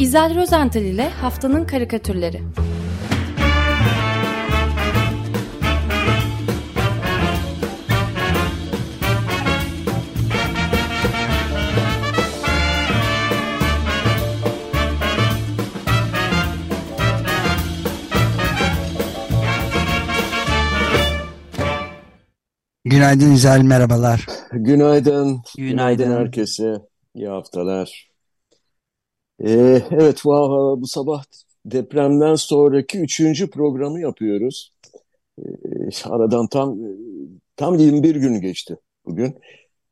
İzel Rozental ile Haftanın Karikatürleri Günaydın İzel, merhabalar. Günaydın. Günaydın herkese. İyi haftalar. Ee, evet bu, sabah depremden sonraki üçüncü programı yapıyoruz. Ee, aradan tam tam 21 gün geçti bugün.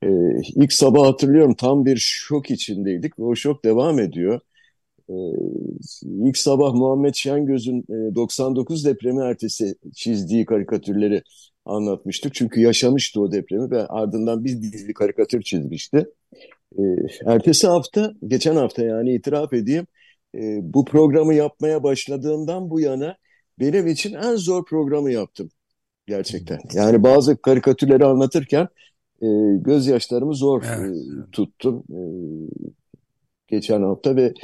Ee, ilk sabah hatırlıyorum tam bir şok içindeydik ve o şok devam ediyor. Ee, ilk sabah Muhammed Şengöz'ün 99 e, depremi ertesi çizdiği karikatürleri anlatmıştık. Çünkü yaşamıştı o depremi ve ardından bir dizi karikatür çizmişti. E, ertesi hafta, geçen hafta yani itiraf edeyim, e, bu programı yapmaya başladığımdan bu yana benim için en zor programı yaptım gerçekten. Yani bazı karikatürleri anlatırken e, gözyaşlarımı zor evet. e, tuttum e, geçen hafta ve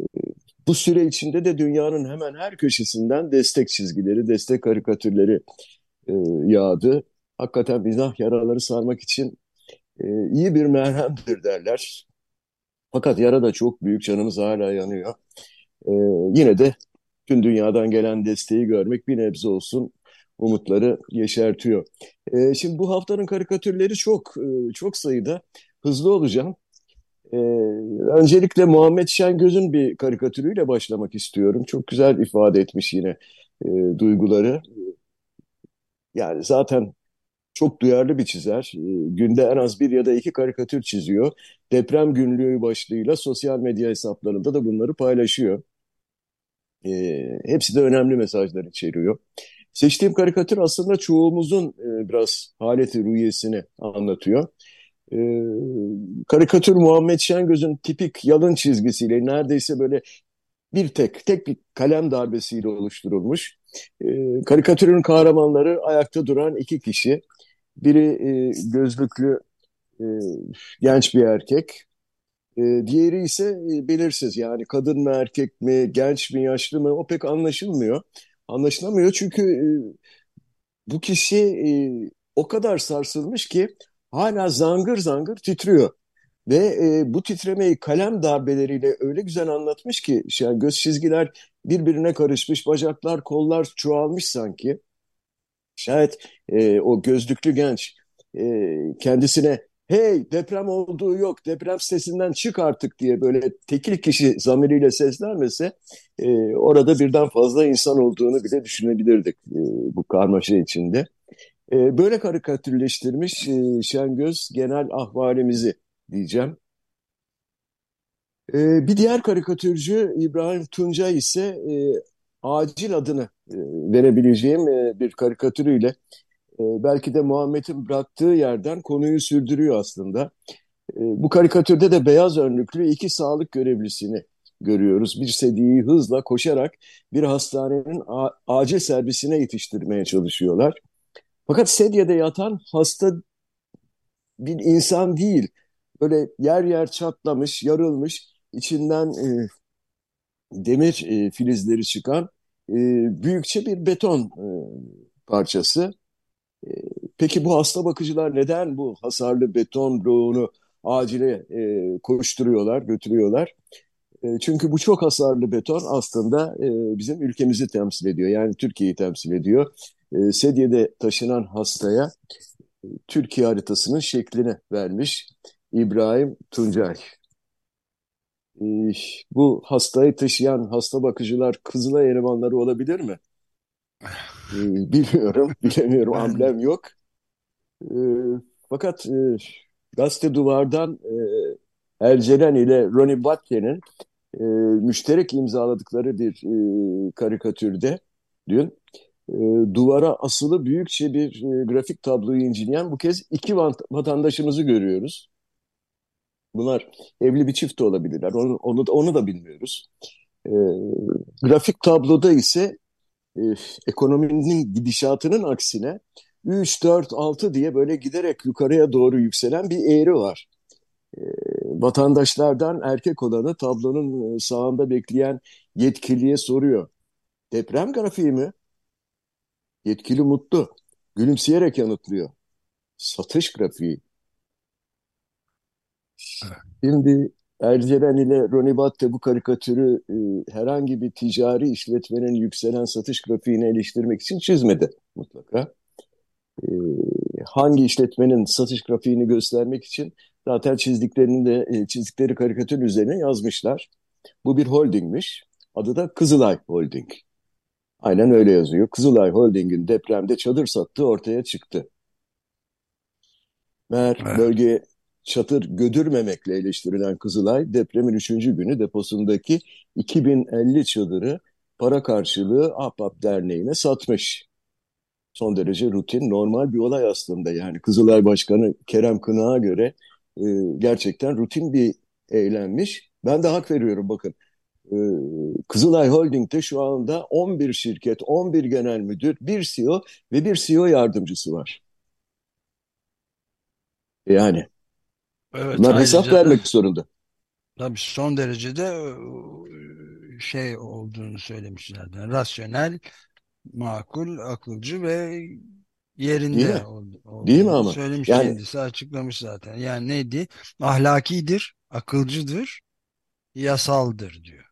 e, bu süre içinde de dünyanın hemen her köşesinden destek çizgileri, destek karikatürleri e, yağdı. Hakikaten mizah yaraları sarmak için e, iyi bir merhemdir derler. Fakat yara da çok büyük, canımız hala yanıyor. E, yine de tüm dünyadan gelen desteği görmek bir nebze olsun umutları yeşertiyor. E, şimdi bu haftanın karikatürleri çok e, çok sayıda. Hızlı olacağım. E, öncelikle Muhammed Şengöz'ün bir karikatürüyle başlamak istiyorum. Çok güzel ifade etmiş yine e, duyguları. Yani zaten çok duyarlı bir çizer. Ee, günde en az bir ya da iki karikatür çiziyor. Deprem günlüğü başlığıyla sosyal medya hesaplarında da bunları paylaşıyor. E, hepsi de önemli mesajlar içeriyor. Seçtiğim karikatür aslında çoğumuzun e, biraz haleti rüyesini anlatıyor. E, karikatür Muhammed Şengöz'ün tipik yalın çizgisiyle neredeyse böyle bir tek, tek bir kalem darbesiyle oluşturulmuş. E, karikatürün kahramanları ayakta duran iki kişi. Biri e, gözlüklü e, genç bir erkek. E, diğeri ise e, belirsiz yani kadın mı erkek mi, genç mi, yaşlı mı o pek anlaşılmıyor. Anlaşılamıyor çünkü e, bu kişi e, o kadar sarsılmış ki hala zangır zangır titriyor. Ve e, bu titremeyi kalem darbeleriyle öyle güzel anlatmış ki yani göz çizgiler birbirine karışmış, bacaklar, kollar çoğalmış sanki. Şayet e, o gözlüklü genç e, kendisine hey deprem olduğu yok, deprem sitesinden çık artık diye böyle tekil kişi zamiriyle seslenmese e, orada birden fazla insan olduğunu bile düşünebilirdik e, bu karmaşa içinde. E, böyle karikatürleştirmiş e, Şengöz genel ahvalimizi diyeceğim. E, bir diğer karikatürcü İbrahim Tunca ise e, acil adını e, verebileceğim e, bir karikatürüyle e, belki de Muhammed'in bıraktığı yerden konuyu sürdürüyor aslında. Bu karikatürde de beyaz önlüklü iki sağlık görevlisini görüyoruz. Bir sediyi hızla koşarak bir hastanenin acil servisine yetiştirmeye çalışıyorlar. Fakat sedyede yatan hasta bir insan değil. Böyle yer yer çatlamış, yarılmış, içinden e, demir e, filizleri çıkan e, büyükçe bir beton e, parçası. E, peki bu hasta bakıcılar neden bu hasarlı beton bloğunu acile e, koşturuyorlar, götürüyorlar? E, çünkü bu çok hasarlı beton aslında e, bizim ülkemizi temsil ediyor. Yani Türkiye'yi temsil ediyor. E, sedyede taşınan hastaya e, Türkiye haritasının şeklini vermiş İbrahim Tuncay. Bu hastayı taşıyan hasta bakıcılar Kızılay elemanları olabilir mi? E, bilmiyorum, bilemiyorum, amblem yok. E, fakat e, Gazete Duvar'dan e, Ercelen ile Ronnie Batke'nin e, müşterek imzaladıkları bir karikatürde dün duvara asılı büyükçe bir grafik tabloyu inceleyen bu kez iki vatandaşımızı görüyoruz. Bunlar evli bir çift de olabilirler. Onu, onu, da, onu da bilmiyoruz. E, grafik tabloda ise e, ekonominin gidişatının aksine 3, 4, 6 diye böyle giderek yukarıya doğru yükselen bir eğri var. E, vatandaşlardan erkek olanı tablonun sağında bekleyen yetkiliye soruyor. Deprem grafiği mi? Yetkili mutlu. Gülümseyerek yanıtlıyor. Satış grafiği. Şimdi Ercelen ile Roni Batte bu karikatürü e, herhangi bir ticari işletmenin yükselen satış grafiğini eleştirmek için çizmedi mutlaka. E, hangi işletmenin satış grafiğini göstermek için zaten çizdiklerini de e, çizdikleri karikatürün üzerine yazmışlar. Bu bir holdingmiş. Adı da Kızılay Holding. Aynen öyle yazıyor. Kızılay Holding'in depremde çadır sattığı ortaya çıktı. Meğer evet. bölge çatır gödürmemekle eleştirilen Kızılay depremin üçüncü günü deposundaki 2050 çadırı para karşılığı Ahbap Derneği'ne satmış. Son derece rutin, normal bir olay aslında. Yani Kızılay Başkanı Kerem Kınak'a göre e, gerçekten rutin bir eylemmiş. Ben de hak veriyorum bakın. E, Kızılay Holding'de şu anda 11 şirket, 11 genel müdür, bir CEO ve bir CEO yardımcısı var. Yani Evet, Bunlar hesap vermek da, zorunda. Tabii son derecede e, şey olduğunu söylemişlerdi. Rasyonel, makul, akılcı ve yerinde Değil mi? Olduğunu Değil mi ama? Söylemiş yani, kendisi açıklamış zaten. Yani neydi? Ahlakidir, akılcıdır, yasaldır diyor.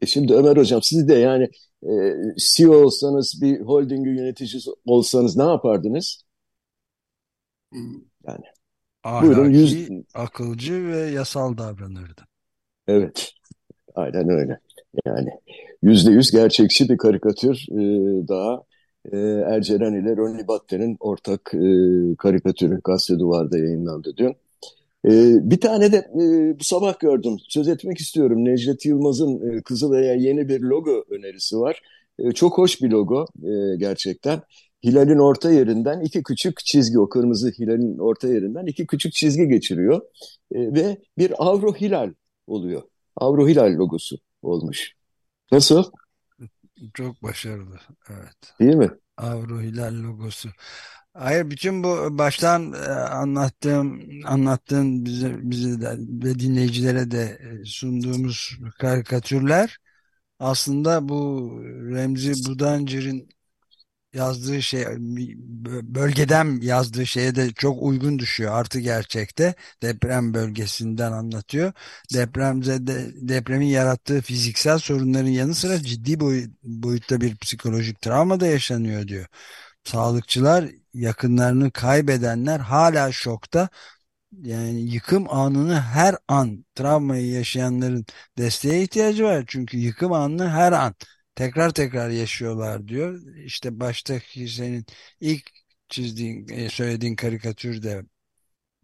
E şimdi Ömer Hocam siz de yani e, CEO olsanız bir holdingin yöneticisi olsanız ne yapardınız? Hmm. Yani Ahlaki, Buyurun yüz... akılcı ve yasal davranırdı. Evet, aynen öyle. Yani yüzde yüz gerçekçi bir karikatür e, daha e, Erceren ile Ronnie Batten'in ortak e, karikatürü gazete duvarda yayınlandı dün. E, bir tane de e, bu sabah gördüm. Söz etmek istiyorum. Necdet Yılmaz'ın e, Kızılay'a yeni bir logo önerisi var. E, çok hoş bir logo e, gerçekten hilalin orta yerinden iki küçük çizgi, o kırmızı hilalin orta yerinden iki küçük çizgi geçiriyor. E, ve bir avro hilal oluyor. Avro hilal logosu olmuş. Nasıl? Çok başarılı, evet. Değil mi? Avro hilal logosu. Hayır, bütün bu baştan e, anlattığım, anlattığın bize, bize de, ve dinleyicilere de e, sunduğumuz karikatürler aslında bu Remzi Budancır'ın yazdığı şey bölgeden yazdığı şeye de çok uygun düşüyor artı gerçekte. Deprem bölgesinden anlatıyor. Depremde de, depremin yarattığı fiziksel sorunların yanı sıra ciddi boy, boyutta bir psikolojik travma da yaşanıyor diyor. Sağlıkçılar yakınlarını kaybedenler hala şokta. Yani yıkım anını her an travmayı yaşayanların desteğe ihtiyacı var. Çünkü yıkım anını her an tekrar tekrar yaşıyorlar diyor. İşte baştaki senin ilk çizdiğin, e, söylediğin karikatürde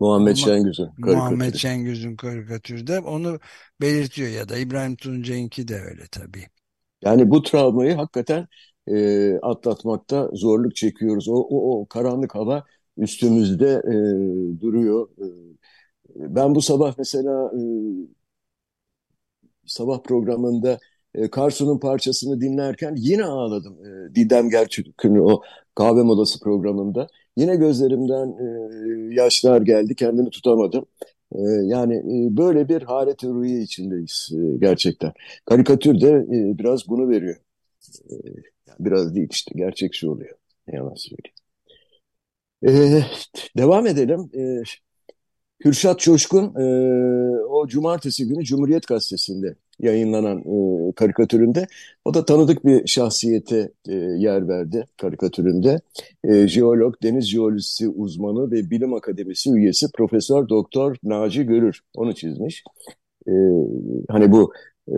Muhammed Şengüz'ün. Muhammed Şengüz'ün karikatürde onu belirtiyor ya da İbrahim Tuncay'ınki de öyle tabii. Yani bu travmayı hakikaten e, atlatmakta zorluk çekiyoruz. O, o, o karanlık hava üstümüzde e, duruyor. E, ben bu sabah mesela e, sabah programında e, Karsu'nun parçasını dinlerken yine ağladım. E, Didem Gerçek'ün o kahve molası programında. Yine gözlerimden e, yaşlar geldi, kendimi tutamadım. Yani böyle bir halet ruhiye içindeyiz gerçekten. Karikatür de biraz bunu veriyor. Biraz değil işte, gerçekçi oluyor. Ne yalan söyleyeyim. E, devam edelim. E, Kürşat Coşkun e, o cumartesi günü Cumhuriyet Gazetesi'nde yayınlanan e, karikatüründe o da tanıdık bir şahsiyete e, yer verdi karikatüründe. E, jeolog, deniz jeolojisi uzmanı ve bilim akademisi üyesi Profesör Doktor Naci Görür onu çizmiş. E, hani bu e,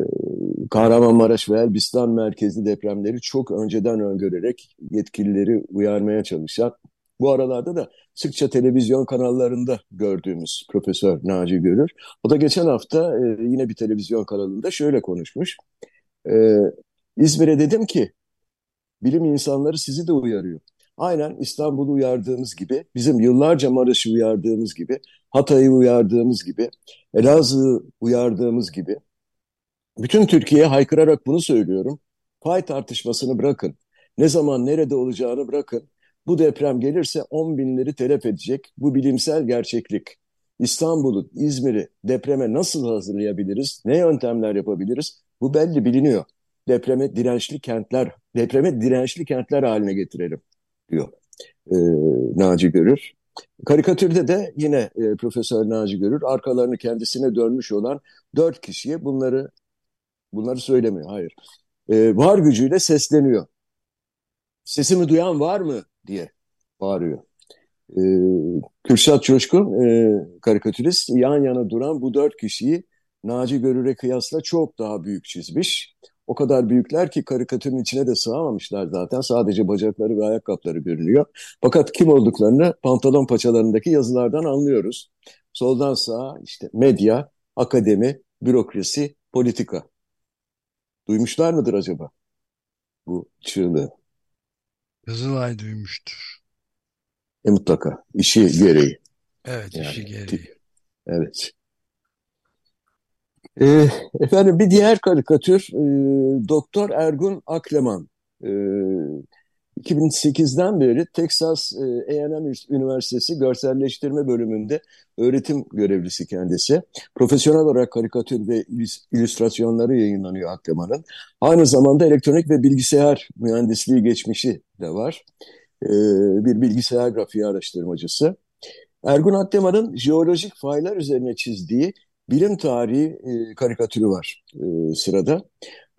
Kahramanmaraş ve Elbistan merkezli depremleri çok önceden öngörerek yetkilileri uyarmaya çalışan bu aralarda da sıkça televizyon kanallarında gördüğümüz Profesör Naci Görür. O da geçen hafta e, yine bir televizyon kanalında şöyle konuşmuş. E, İzmir'e dedim ki bilim insanları sizi de uyarıyor. Aynen İstanbul'u uyardığımız gibi, bizim yıllarca Maraş'ı uyardığımız gibi, Hatay'ı uyardığımız gibi, Elazığ'ı uyardığımız gibi, bütün Türkiye'ye haykırarak bunu söylüyorum. Pay tartışmasını bırakın. Ne zaman nerede olacağını bırakın. Bu deprem gelirse 10 binleri telef edecek. Bu bilimsel gerçeklik. İstanbul'u, İzmir'i depreme nasıl hazırlayabiliriz? Ne yöntemler yapabiliriz? Bu belli biliniyor. Depreme dirençli kentler, depreme dirençli kentler haline getirelim diyor e, Naci Görür. Karikatürde de yine e, Profesör Naci Görür arkalarını kendisine dönmüş olan dört kişiye bunları bunları söylemiyor. Hayır. E, var gücüyle sesleniyor. Sesimi duyan var mı diye bağırıyor. E, Kürşat Coşkun e, karikatürist yan yana duran bu dört kişiyi Naci Görür'e kıyasla çok daha büyük çizmiş. O kadar büyükler ki karikatürün içine de sığamamışlar zaten. Sadece bacakları ve ayakkabıları görünüyor. Fakat kim olduklarını pantolon paçalarındaki yazılardan anlıyoruz. Soldan sağa işte medya, akademi, bürokrasi, politika. Duymuşlar mıdır acaba bu çığlığı? Kızılay duymuştur. E mutlaka. işi gereği. Evet, yani, işi gereği. Evet. E, efendim bir diğer karikatür e, Doktor Ergun Akleman. E, 2008'den beri Texas e, A&M Üniversitesi Görselleştirme Bölümünde öğretim görevlisi kendisi. Profesyonel olarak karikatür ve illüstrasyonları yayınlanıyor Akleman'ın. Aynı zamanda elektronik ve bilgisayar mühendisliği geçmişi de var. E, bir bilgisayar grafiği araştırmacısı. Ergun Akleman'ın jeolojik faylar üzerine çizdiği bilim tarihi e, karikatürü var sırada.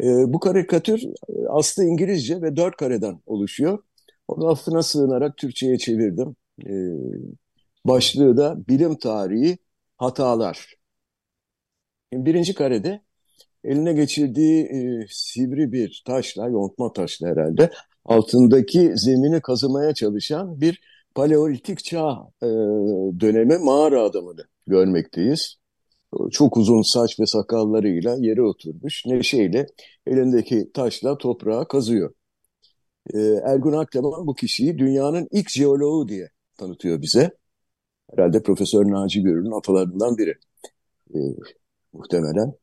E, bu karikatür e, aslı İngilizce ve dört kareden oluşuyor. Onu aslına sığınarak Türkçe'ye çevirdim. E, başlığı da bilim tarihi hatalar. Şimdi birinci karede eline geçirdiği e, sivri bir taşla, yontma taşla herhalde, altındaki zemini kazımaya çalışan bir paleolitik çağ e, dönemi mağara adamını görmekteyiz çok uzun saç ve sakallarıyla yere oturmuş neşeyle elindeki taşla toprağa kazıyor. E, Ergun Akleman bu kişiyi dünyanın ilk jeoloğu diye tanıtıyor bize. Herhalde Profesör Naci Görür'ün atalarından biri e, muhtemelen.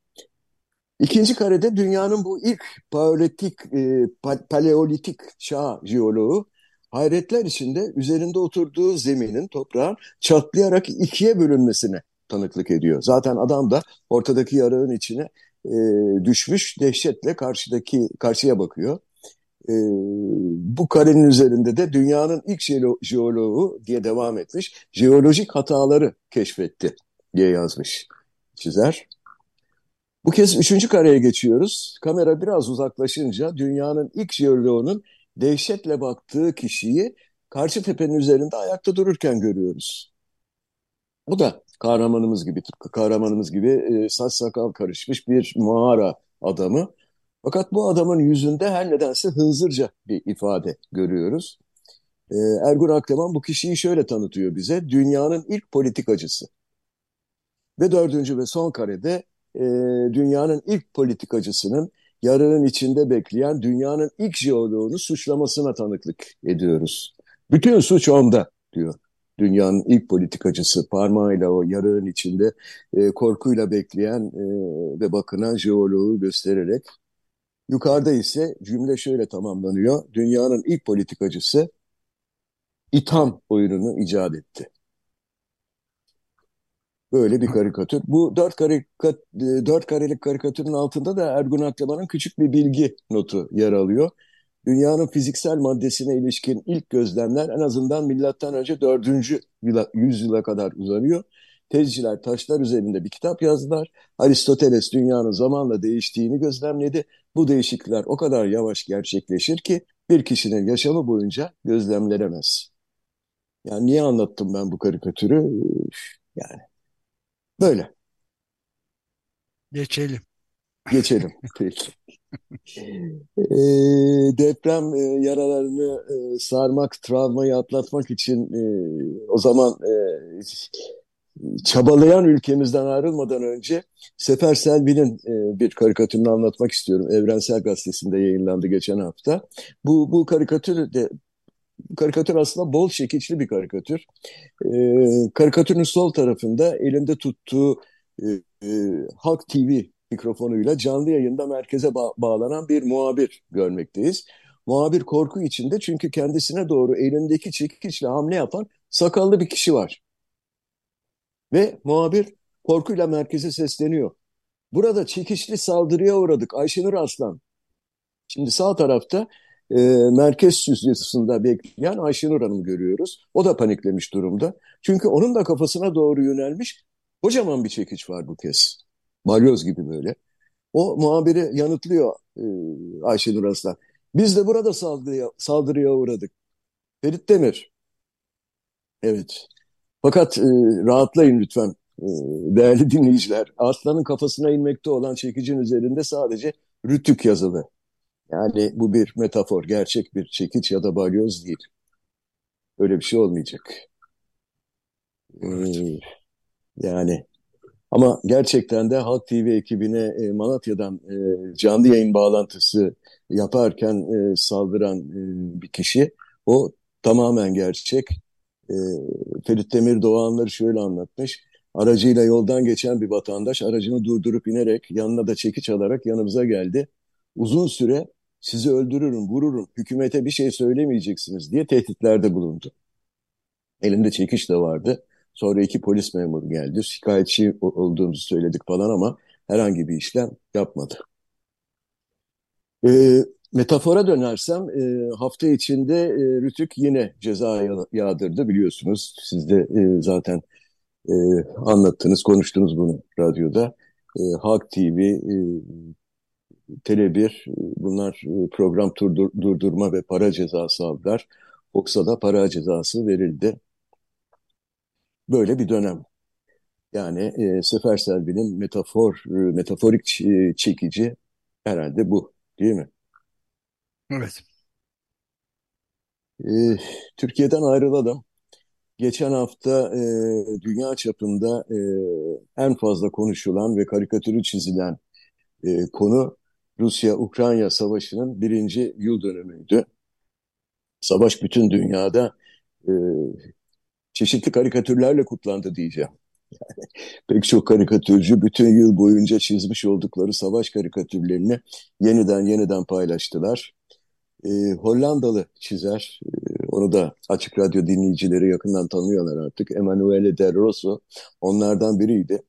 İkinci karede dünyanın bu ilk paleolitik, e, paleolitik çağ jeoloğu hayretler içinde üzerinde oturduğu zeminin, toprağın çatlayarak ikiye bölünmesine tanıklık ediyor. Zaten adam da ortadaki yarığın içine e, düşmüş dehşetle karşıdaki karşıya bakıyor. E, bu karenin üzerinde de dünyanın ilk jeoloğu diye devam etmiş. Jeolojik hataları keşfetti diye yazmış çizer. Bu kez üçüncü kareye geçiyoruz. Kamera biraz uzaklaşınca dünyanın ilk jeoloğunun dehşetle baktığı kişiyi karşı tepenin üzerinde ayakta dururken görüyoruz. Bu da kahramanımız gibi, tıpkı kahramanımız gibi e, saç sakal karışmış bir mağara adamı. Fakat bu adamın yüzünde her nedense hınzırca bir ifade görüyoruz. E, Ergun Akleman bu kişiyi şöyle tanıtıyor bize. Dünyanın ilk politikacısı. Ve dördüncü ve son karede e, dünyanın ilk politikacısının yarığın içinde bekleyen dünyanın ilk jeoloğunu suçlamasına tanıklık ediyoruz. Bütün suç onda diyor dünyanın ilk politikacısı parmağıyla o yarığın içinde e, korkuyla bekleyen e, ve bakınan jeoloğu göstererek yukarıda ise cümle şöyle tamamlanıyor. Dünyanın ilk politikacısı itham oyununu icat etti. Böyle bir karikatür. Bu dört, karikat, e, dört karelik karikatürün altında da Ergun Akleman'ın küçük bir bilgi notu yer alıyor dünyanın fiziksel maddesine ilişkin ilk gözlemler en azından milattan önce 4. yüzyıla kadar uzanıyor. Tezciler taşlar üzerinde bir kitap yazdılar. Aristoteles dünyanın zamanla değiştiğini gözlemledi. Bu değişiklikler o kadar yavaş gerçekleşir ki bir kişinin yaşamı boyunca gözlemlenemez. Yani niye anlattım ben bu karikatürü? Yani böyle. Geçelim. Geçelim. Peki. e, deprem e, yaralarını e, sarmak, travmayı atlatmak için e, o zaman e, çabalayan ülkemizden ayrılmadan önce Sefer Selvi'nin e, bir karikatürünü anlatmak istiyorum. Evrensel Gazetesi'nde yayınlandı geçen hafta. Bu, bu karikatür de karikatür aslında bol çekiçli bir karikatür. E, karikatürün sol tarafında elinde tuttuğu e, e, Halk TV mikrofonuyla canlı yayında merkeze ba bağlanan bir muhabir görmekteyiz. Muhabir korku içinde çünkü kendisine doğru elindeki çekiçle hamle yapan sakallı bir kişi var. Ve muhabir korkuyla merkeze sesleniyor. Burada çekişli saldırıya uğradık Ayşenur Aslan. Şimdi sağ tarafta e, merkez stüdyosunda bekleyen Ayşenur Hanım'ı görüyoruz. O da paniklemiş durumda. Çünkü onun da kafasına doğru yönelmiş kocaman bir çekiç var bu kez. Balyoz gibi böyle. O muhabiri yanıtlıyor e, Ayşenur Aslan. Biz de burada saldırıya, saldırıya uğradık. Ferit Demir. Evet. Fakat e, rahatlayın lütfen e, değerli dinleyiciler. Aslanın kafasına inmekte olan çekicin üzerinde sadece rütük yazılı. Yani bu bir metafor, gerçek bir çekiç ya da balyoz değil. Öyle bir şey olmayacak. Evet. Ee, yani ama gerçekten de Halk TV ekibine e, Malatya'dan e, canlı yayın bağlantısı yaparken e, saldıran e, bir kişi. O tamamen gerçek. E, Ferit Demir Doğanları şöyle anlatmış. Aracıyla yoldan geçen bir vatandaş aracını durdurup inerek yanına da çekiç alarak yanımıza geldi. Uzun süre sizi öldürürüm, vururum, hükümete bir şey söylemeyeceksiniz diye tehditlerde bulundu. Elimde çekiç de vardı. Sonra iki polis memuru geldi. Şikayetçi olduğumuzu söyledik falan ama herhangi bir işlem yapmadı. E, metafora dönersem e, hafta içinde e, Rütük yine ceza yağdırdı biliyorsunuz. Siz de e, zaten e, anlattınız, konuştunuz bunu radyoda. E, Halk TV, e, Tele1 bunlar e, program durdurma ve para cezası aldılar. Fox'a da para cezası verildi. Böyle bir dönem. Yani e, Sefer Selvi'nin metafor, e, metaforik e, çekici herhalde bu değil mi? Evet. E, Türkiye'den ayrılalım. Geçen hafta e, dünya çapında e, en fazla konuşulan ve karikatürü çizilen e, konu Rusya-Ukrayna savaşının birinci yıl dönümüydü. Savaş bütün dünyada e, çeşitli karikatürlerle kutlandı diyeceğim. Yani pek çok karikatürcü bütün yıl boyunca çizmiş oldukları savaş karikatürlerini yeniden yeniden paylaştılar. E, Hollandalı çizer, e, onu da Açık Radyo dinleyicileri yakından tanıyorlar artık. Emanuele de Rosso onlardan biriydi.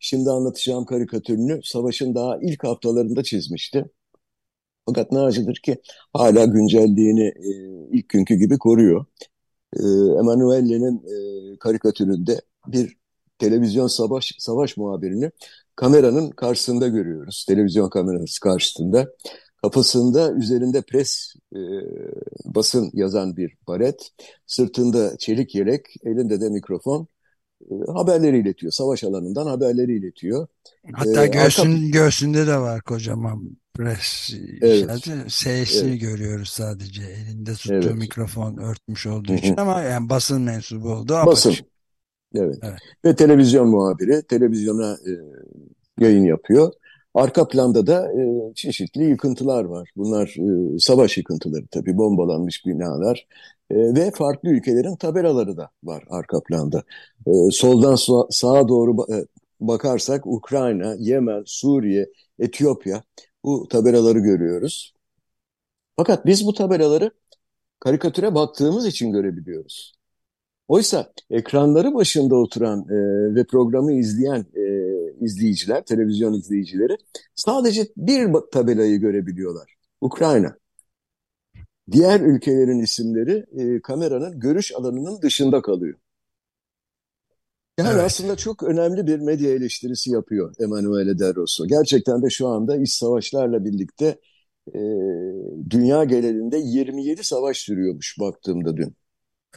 Şimdi anlatacağım karikatürünü savaşın daha ilk haftalarında çizmişti. Fakat ne acıdır ki hala güncelliğini e, ilk günkü gibi koruyor. E, Emanuelle'nin e, karikatüründe bir televizyon savaş savaş muhabirini kameranın karşısında görüyoruz. Televizyon kamerası karşısında. Kafasında üzerinde pres e, basın yazan bir baret, sırtında çelik yelek, elinde de mikrofon e, haberleri iletiyor. Savaş alanından haberleri iletiyor. Hatta ee, göğsün, arka... göğsünde de var kocaman pres evet. S'sini evet. görüyoruz sadece. Elinde tuttuğu evet. mikrofon örtmüş olduğu için ama yani basın mensubu oldu. Basın. Evet. evet. Ve televizyon muhabiri televizyona e, yayın yapıyor. Arka planda da e, çeşitli yıkıntılar var. Bunlar e, savaş yıkıntıları tabii, bombalanmış binalar e, ve farklı ülkelerin tabelaları da var arka planda. E, soldan sağa doğru e, bakarsak Ukrayna, Yemen, Suriye, Etiyopya bu tabelaları görüyoruz. Fakat biz bu tabelaları karikatüre baktığımız için görebiliyoruz. Oysa ekranları başında oturan e, ve programı izleyen e, izleyiciler, televizyon izleyicileri sadece bir tabelayı görebiliyorlar. Ukrayna. Diğer ülkelerin isimleri e, kameranın görüş alanının dışında kalıyor. Yani evet. aslında çok önemli bir medya eleştirisi yapıyor Emanuele De Rosso. Gerçekten de şu anda iç savaşlarla birlikte e, dünya genelinde 27 savaş sürüyormuş baktığımda dün.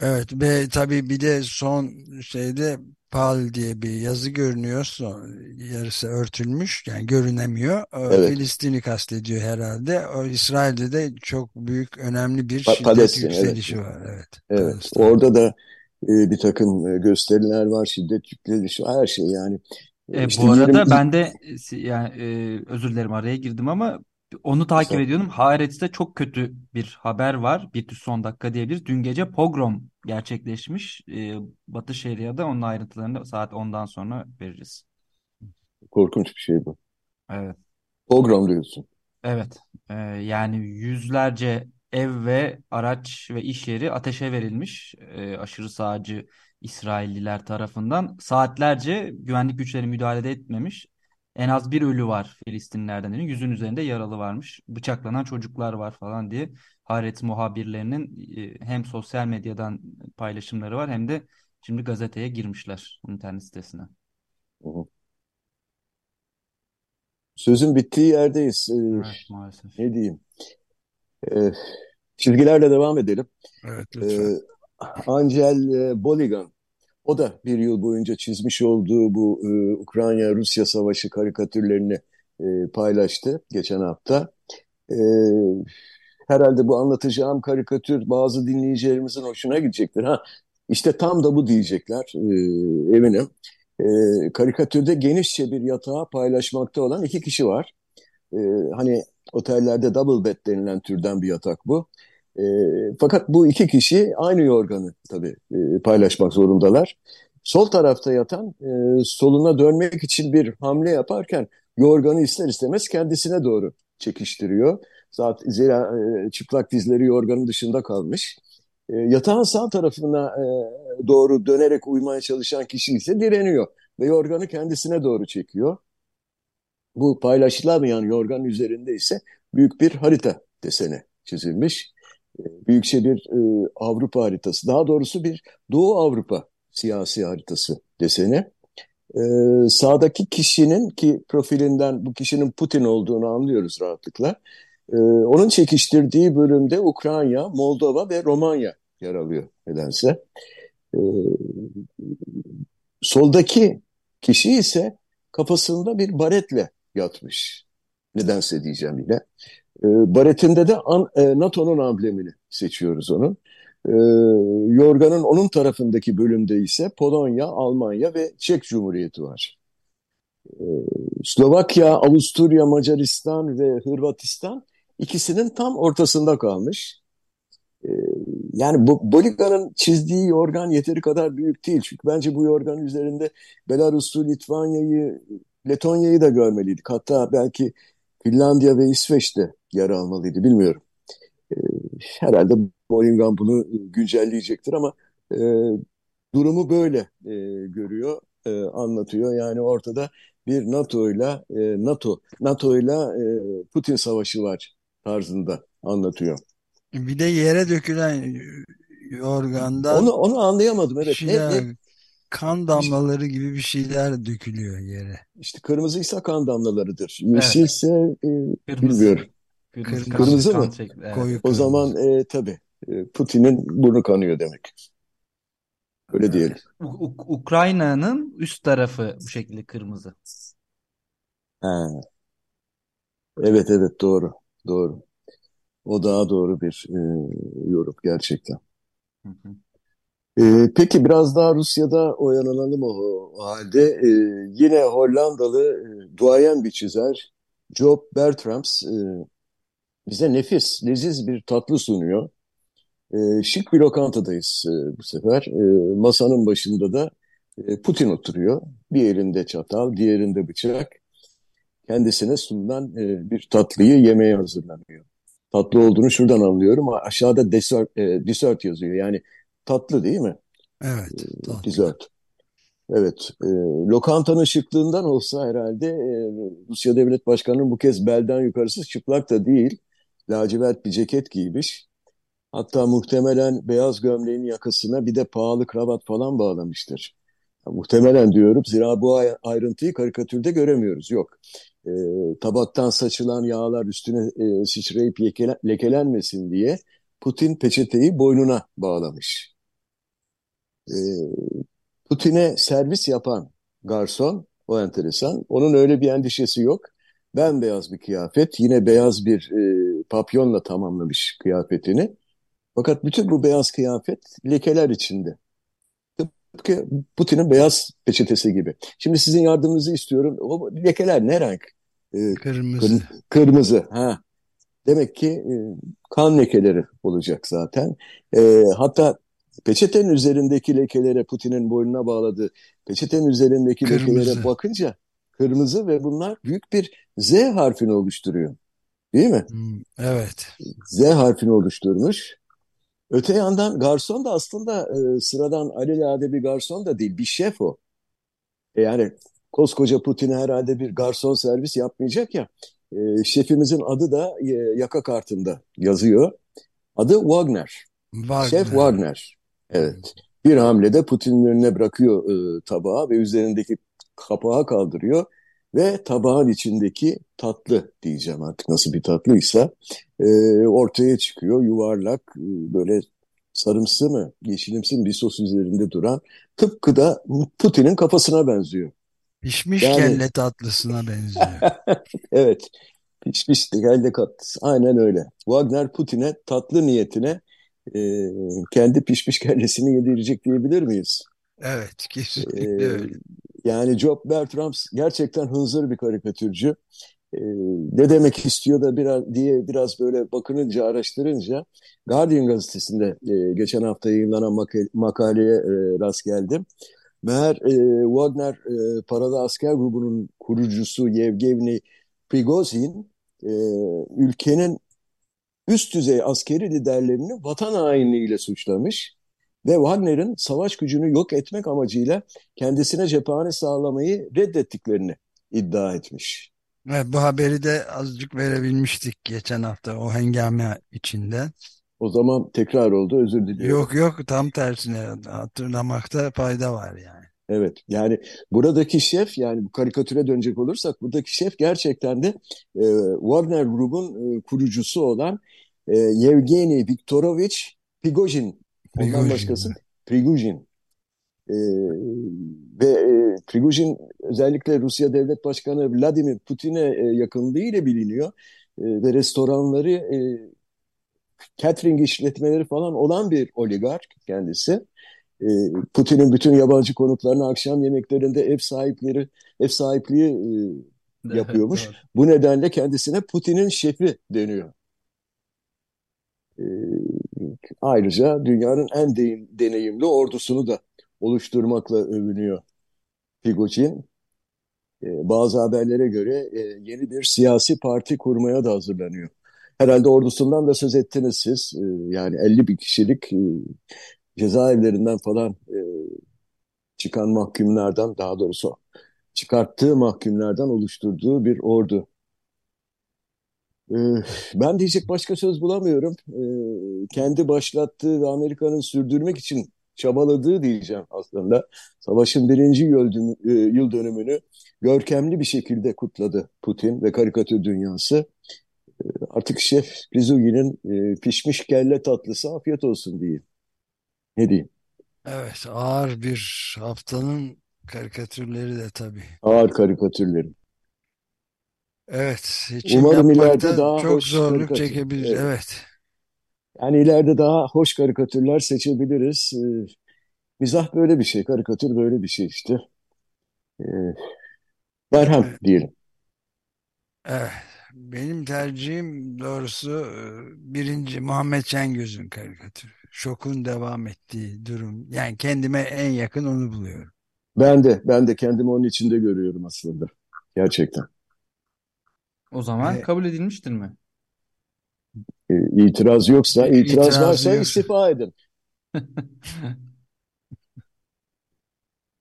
Evet ve tabii bir de son şeyde PAL diye bir yazı görünüyor. Son, yarısı örtülmüş yani görünemiyor. Evet. Filistin'i kastediyor herhalde. O, İsrail'de de çok büyük önemli bir şiddet Palestin, yükselişi evet. var. Evet. evet. Orada da e, bir takım e, gösteriler var, şiddet yükselişi, her şey yani. E, işte bu arada 20... ben de yani e, özür dilerim araya girdim ama onu takip Mesela. ediyorum. Haaretz'te çok kötü bir haber var. Bir son dakika diyebiliriz. Dün gece pogrom gerçekleşmiş. Ee, Batı Şeria'da onun ayrıntılarını saat 10'dan sonra veririz. Korkunç bir şey bu. Evet. Pogrom diyorsun. Evet. Ee, yani yüzlerce ev ve araç ve iş yeri ateşe verilmiş. Ee, aşırı sağcı İsrailliler tarafından. Saatlerce güvenlik güçleri müdahale etmemiş. En az bir ölü var Filistinlerden. Yüzün üzerinde yaralı varmış. Bıçaklanan çocuklar var falan diye Haaretz muhabirlerinin e, hem sosyal medyadan paylaşımları var hem de şimdi gazeteye girmişler internet sitesine. Sözün bittiği yerdeyiz. Ee, Evet maalesef. ne diyeyim? Ee, çizgilerle devam edelim. Evet Ee, lütfen. Angel e, Boligan, o da bir yıl boyunca çizmiş olduğu bu e, Ukrayna-Rusya savaşı karikatürlerini e, paylaştı geçen hafta. E, herhalde bu anlatacağım karikatür bazı dinleyicilerimizin hoşuna gidecektir. Ha, işte tam da bu diyecekler e, eminim. E, karikatürde genişçe bir yatağı paylaşmakta olan iki kişi var. E, hani otellerde double bed denilen türden bir yatak bu. E, fakat bu iki kişi aynı yorganı tabii e, paylaşmak zorundalar. Sol tarafta yatan e, soluna dönmek için bir hamle yaparken yorganı ister istemez kendisine doğru çekiştiriyor. Zaten zira e, çıplak dizleri yorganın dışında kalmış. E, yatağın sağ tarafına e, doğru dönerek uyumaya çalışan kişi ise direniyor ve yorganı kendisine doğru çekiyor. Bu paylaşılamayan yorgan üzerinde ise büyük bir harita deseni çizilmiş. E, büyükçe bir e, Avrupa haritası, daha doğrusu bir Doğu Avrupa siyasi haritası deseni. E, sağdaki kişinin ki profilinden bu kişinin Putin olduğunu anlıyoruz rahatlıkla. E, onun çekiştirdiği bölümde Ukrayna, Moldova ve Romanya yer alıyor nedense. E, soldaki kişi ise kafasında bir baretle yatmış. Nedense diyeceğim yine. E, baretinde de an, e, NATO'nun amblemini seçiyoruz onun. E, Yorgan'ın onun tarafındaki bölümde ise Polonya, Almanya ve Çek Cumhuriyeti var. E, Slovakya, Avusturya, Macaristan ve Hırvatistan ikisinin tam ortasında kalmış. Yani bu Boliga'nın çizdiği yorgan yeteri kadar büyük değil. Çünkü bence bu yorgan üzerinde Belarus'u, Litvanya'yı, Letonya'yı da görmeliydik. Hatta belki Finlandiya ve İsveç'te yer almalıydı bilmiyorum. E, herhalde Bolingham bunu güncelleyecektir ama e, durumu böyle e, görüyor, e, anlatıyor. Yani ortada bir e, NATO NATO'yla e, Putin savaşı var tarzında anlatıyor. Bir de yere dökülen yorgandan Onu onu anlayamadım. Evet. Ne, ne kan damlaları gibi bir şeyler dökülüyor yere. işte kırmızıysa kan damlalarıdır. Evet. Yeşilse e, Kırmızı. bilmiyorum. Kırmızı kan, Kırmızı kan mı? şekli. Evet. Koyu O kırmızı. zaman e, tabii e, Putin'in burnu kanıyor demek. Öyle diyelim. Evet. U- U- Ukrayna'nın üst tarafı bu şekilde kırmızı. Ha, evet evet doğru. Doğru. O daha doğru bir e, yorum gerçekten. Hı hı. E, peki biraz daha Rusya'da oyalanalım o, o halde. E, yine Hollandalı e, duayen bir çizer Job Bertrams e, bize nefis, leziz bir tatlı sunuyor. E, şık bir lokantadayız e, bu sefer. E, masanın başında da e, Putin oturuyor. Bir elinde çatal, diğerinde bıçak. Kendisine sunulan e, bir tatlıyı yemeye hazırlanıyor. Tatlı olduğunu şuradan anlıyorum. Aşağıda dessert, e, dessert yazıyor. Yani tatlı değil mi? Evet, tatlı. Dessert. Evet. E, lokantanın şıklığından olsa herhalde e, Rusya Devlet Başkanı'nın bu kez belden yukarısı çıplak da değil. Lacivert bir ceket giymiş. Hatta muhtemelen beyaz gömleğin yakasına bir de pahalı kravat falan bağlamıştır. Ya, muhtemelen diyorum zira bu ay- ayrıntıyı karikatürde göremiyoruz. Yok. E, tabaktan saçılan yağlar üstüne e, sıçrayıp lekele- lekelenmesin diye Putin peçeteyi boynuna bağlamış. E, Putin'e servis yapan garson, o enteresan. Onun öyle bir endişesi yok. Bembeyaz bir kıyafet, yine beyaz bir e, papyonla tamamlamış kıyafetini. Fakat bütün bu beyaz kıyafet lekeler içinde. Tıpkı Putin'in beyaz peçetesi gibi. Şimdi sizin yardımınızı istiyorum. O lekeler ne renk? E, Kırmızı. kır- kırmızı. Ha. Demek ki e, kan lekeleri olacak zaten. E, hatta peçetenin üzerindeki lekelere Putin'in boynuna bağladığı peçetenin üzerindeki lekelere Kırmızı. bakınca kırmızı ve bunlar büyük bir Z harfini oluşturuyor. Değil mi? Hmm, Evet. Z harfini oluşturmuş. Öte yandan garson da aslında e, sıradan alelade bir garson da değil, bir şef o. E yani koskoca Putin herhalde bir garson servis yapmayacak ya. E, şefimizin adı da e, yaka kartında yazıyor. Adı Wagner. Wagner. Şef Wagner. Evet. Bir hamlede Putin'in önüne bırakıyor e, tabağı ve üzerindeki kapağı kaldırıyor ve tabağın içindeki tatlı diyeceğim artık nasıl bir tatlıysa e, ortaya çıkıyor yuvarlak e, böyle sarımsı mı yeşilimsi mi bir sos üzerinde duran tıpkı da Putin'in kafasına benziyor. Pişmiş yani, kelle tatlısına benziyor. evet pişmiş kelle tatlısı aynen öyle. Wagner Putin'e tatlı niyetine e, kendi pişmiş kellesini yedirecek diyebilir miyiz? Evet kesinlikle öyle. Yani Job Bertram gerçekten hınzır bir karikatürcü. Ee, ne demek istiyor da biraz diye biraz böyle bakınınca araştırınca Guardian gazetesinde e, geçen hafta yayınlanan maka makaleye e, rast geldim. Meğer e, Wagner e, paralı asker grubunun kurucusu Yevgeny Prigozhin e, ülkenin üst düzey askeri liderlerini vatan hainliğiyle suçlamış ve Wagner'ın savaş gücünü yok etmek amacıyla kendisine cephane sağlamayı reddettiklerini iddia etmiş. Evet, bu haberi de azıcık verebilmiştik geçen hafta o hengame içinde. O zaman tekrar oldu özür diliyorum. Yok yok tam tersine hatırlamakta fayda var yani. Evet yani buradaki şef yani bu karikatüre dönecek olursak buradaki şef gerçekten de e, Wagner grubun e, kurucusu olan e, Yevgeny Viktorovich Prigozhin Ondan başkası Prigojin. Ee, ve e, Prigojin özellikle Rusya Devlet Başkanı Vladimir Putin'e e, yakınlığıyla biliniyor. E, ve restoranları, e, catering işletmeleri falan olan bir oligark kendisi. E, Putin'in bütün yabancı konuklarına akşam yemeklerinde ev sahipleri, ev sahipliği e, yapıyormuş. Evet, Bu nedenle kendisine Putin'in şefi deniyor. E, Ayrıca dünyanın en de deneyimli ordusunu da oluşturmakla övünüyor Prigojin. Ee, bazı haberlere göre e, yeni bir siyasi parti kurmaya da hazırlanıyor. Herhalde ordusundan da söz ettiniz siz. Ee, yani 50 bin kişilik e, cezaevlerinden falan e, çıkan mahkumlardan daha doğrusu çıkarttığı mahkumlardan oluşturduğu bir ordu. Ee, ben diyecek başka söz bulamıyorum. Ee, kendi başlattığı ve Amerika'nın sürdürmek için çabaladığı diyeceğim aslında. Savaşın birinci yıl dönümünü görkemli bir şekilde kutladı Putin ve karikatür dünyası. Artık Şef Rizugi'nin e, pişmiş kelle tatlısı afiyet olsun diyeyim. Ne diyeyim? Evet ağır bir haftanın karikatürleri de tabii. Ağır karikatürleri. Evet, Umarım ileride daha çok hoş zorluk karikatür. çekebilir. Evet. evet. Yani ileride daha hoş karikatürler seçebiliriz. Ee, mizah böyle bir şey, karikatür böyle bir şey işte. Ee, merhem evet. diyelim. Evet. Benim tercihim doğrusu e, birinci Muhammed Şengöz'ün karikatürü. Şokun devam ettiği durum. Yani kendime en yakın onu buluyorum. Ben de, ben de kendimi onun içinde görüyorum aslında. Gerçekten. O zaman E, kabul edilmiştir mi? E, itiraz yoksa, itiraz itiraz varsa yok. istifa edin.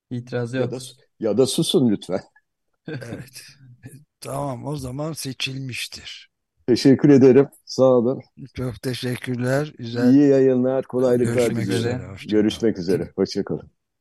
İtiraz Ya yok. da ya da susun lütfen. Evet. Tamam o zaman seçilmiştir. Teşekkür ederim. Sağ olun. Çok teşekkürler. Güzel. İyi yayınlar, kolaylıklar Görüşmek üzere. Görüşmek üzere. Hoşça kalın.